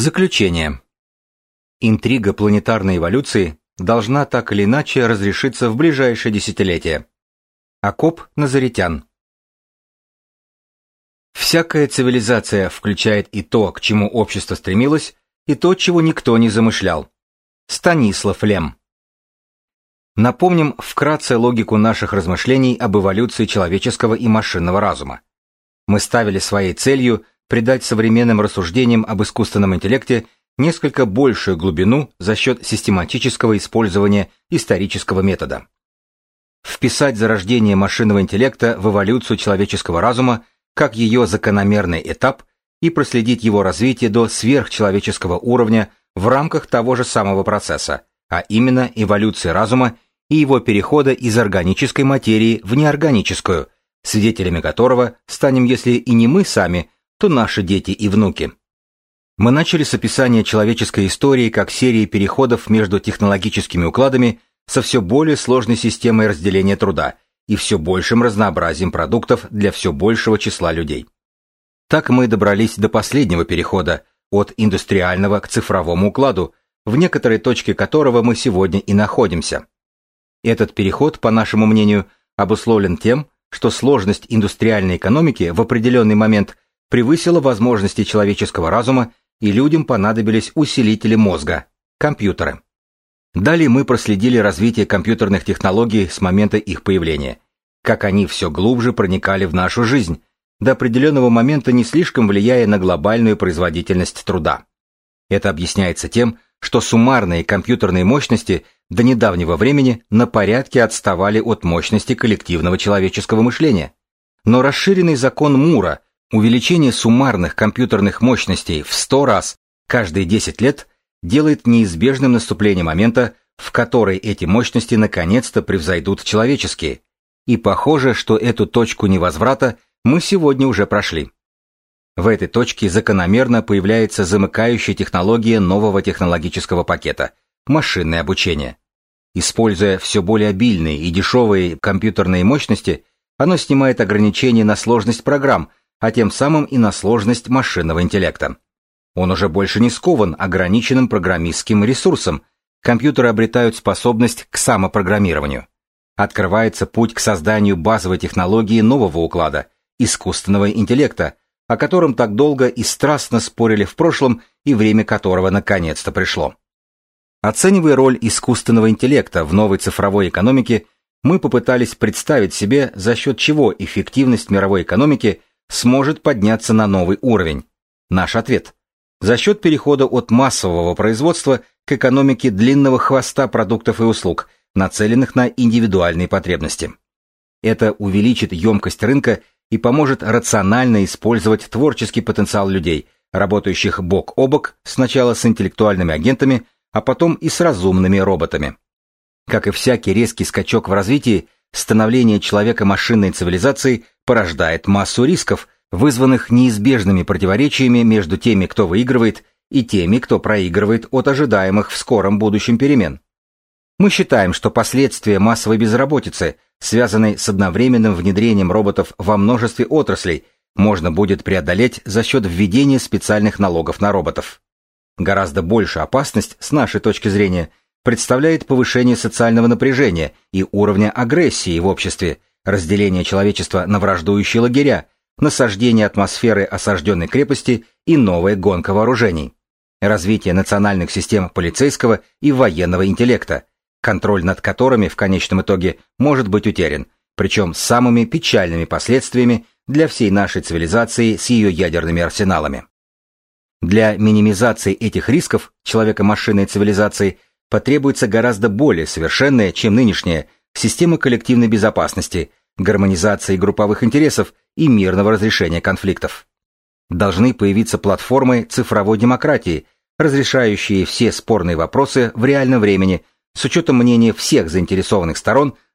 Заключение. Интрига планетарной эволюции должна так или иначе разрешиться в ближайшее десятилетие. Акоп Назаритян. Всякая цивилизация включает и то, к чему общество стремилось, и то, чего никто не замышлял. Станислав Лем. Напомним вкратце логику наших размышлений об эволюции человеческого и машинного разума. Мы ставили своей целью придать современным рассуждениям об искусственном интеллекте несколько большую глубину за счет систематического использования исторического метода. Вписать зарождение машинного интеллекта в эволюцию человеческого разума как ее закономерный этап и проследить его развитие до сверхчеловеческого уровня в рамках того же самого процесса, а именно эволюции разума и его перехода из органической материи в неорганическую, свидетелями которого станем, если и не мы сами, то наши дети и внуки. Мы начали с описания человеческой истории как серии переходов между технологическими укладами со все более сложной системой разделения труда и все большим разнообразием продуктов для все большего числа людей. Так мы добрались до последнего перехода от индустриального к цифровому укладу, в некоторой точке которого мы сегодня и находимся. Этот переход, по нашему мнению, обусловлен тем, что сложность индустриальной экономики в определенный момент – превысила возможности человеческого разума, и людям понадобились усилители мозга – компьютеры. Далее мы проследили развитие компьютерных технологий с момента их появления, как они все глубже проникали в нашу жизнь, до определенного момента не слишком влияя на глобальную производительность труда. Это объясняется тем, что суммарные компьютерные мощности до недавнего времени на порядке отставали от мощности коллективного человеческого мышления. Но расширенный закон Мура – Увеличение суммарных компьютерных мощностей в 100 раз каждые 10 лет делает неизбежным наступление момента, в который эти мощности наконец-то превзойдут человеческие. И похоже, что эту точку невозврата мы сегодня уже прошли. В этой точке закономерно появляется замыкающая технология нового технологического пакета – машинное обучение. Используя все более обильные и дешевые компьютерные мощности, оно снимает ограничения на сложность программ, а тем самым и на сложность машинного интеллекта. Он уже больше не скован ограниченным программистским ресурсом, компьютеры обретают способность к самопрограммированию. Открывается путь к созданию базовой технологии нового уклада, искусственного интеллекта, о котором так долго и страстно спорили в прошлом и время которого наконец-то пришло. Оценивая роль искусственного интеллекта в новой цифровой экономике, мы попытались представить себе, за счет чего эффективность мировой экономики сможет подняться на новый уровень? Наш ответ. За счет перехода от массового производства к экономике длинного хвоста продуктов и услуг, нацеленных на индивидуальные потребности. Это увеличит емкость рынка и поможет рационально использовать творческий потенциал людей, работающих бок о бок сначала с интеллектуальными агентами, а потом и с разумными роботами. Как и всякий резкий скачок в развитии, становление человека машинной цивилизацией порождает массу рисков, вызванных неизбежными противоречиями между теми, кто выигрывает, и теми, кто проигрывает от ожидаемых в скором будущем перемен. Мы считаем, что последствия массовой безработицы, связанной с одновременным внедрением роботов во множестве отраслей, можно будет преодолеть за счет введения специальных налогов на роботов. Гораздо большую опасность, с нашей точки зрения, представляет повышение социального напряжения и уровня агрессии в обществе, разделение человечества на враждующие лагеря, насаждение атмосферы осажденной крепости и новая гонка вооружений, развитие национальных систем полицейского и военного интеллекта, контроль над которыми в конечном итоге может быть утерян, причем самыми печальными последствиями для всей нашей цивилизации с ее ядерными арсеналами. Для минимизации этих рисков человека-машинной цивилизации потребуется гораздо более совершенная, чем нынешняя, система коллективной безопасности, гармонизации групповых интересов и мирного разрешения конфликтов. Должны появиться платформы цифровой демократии, разрешающие все спорные вопросы в реальном времени с учетом мнения всех заинтересованных сторон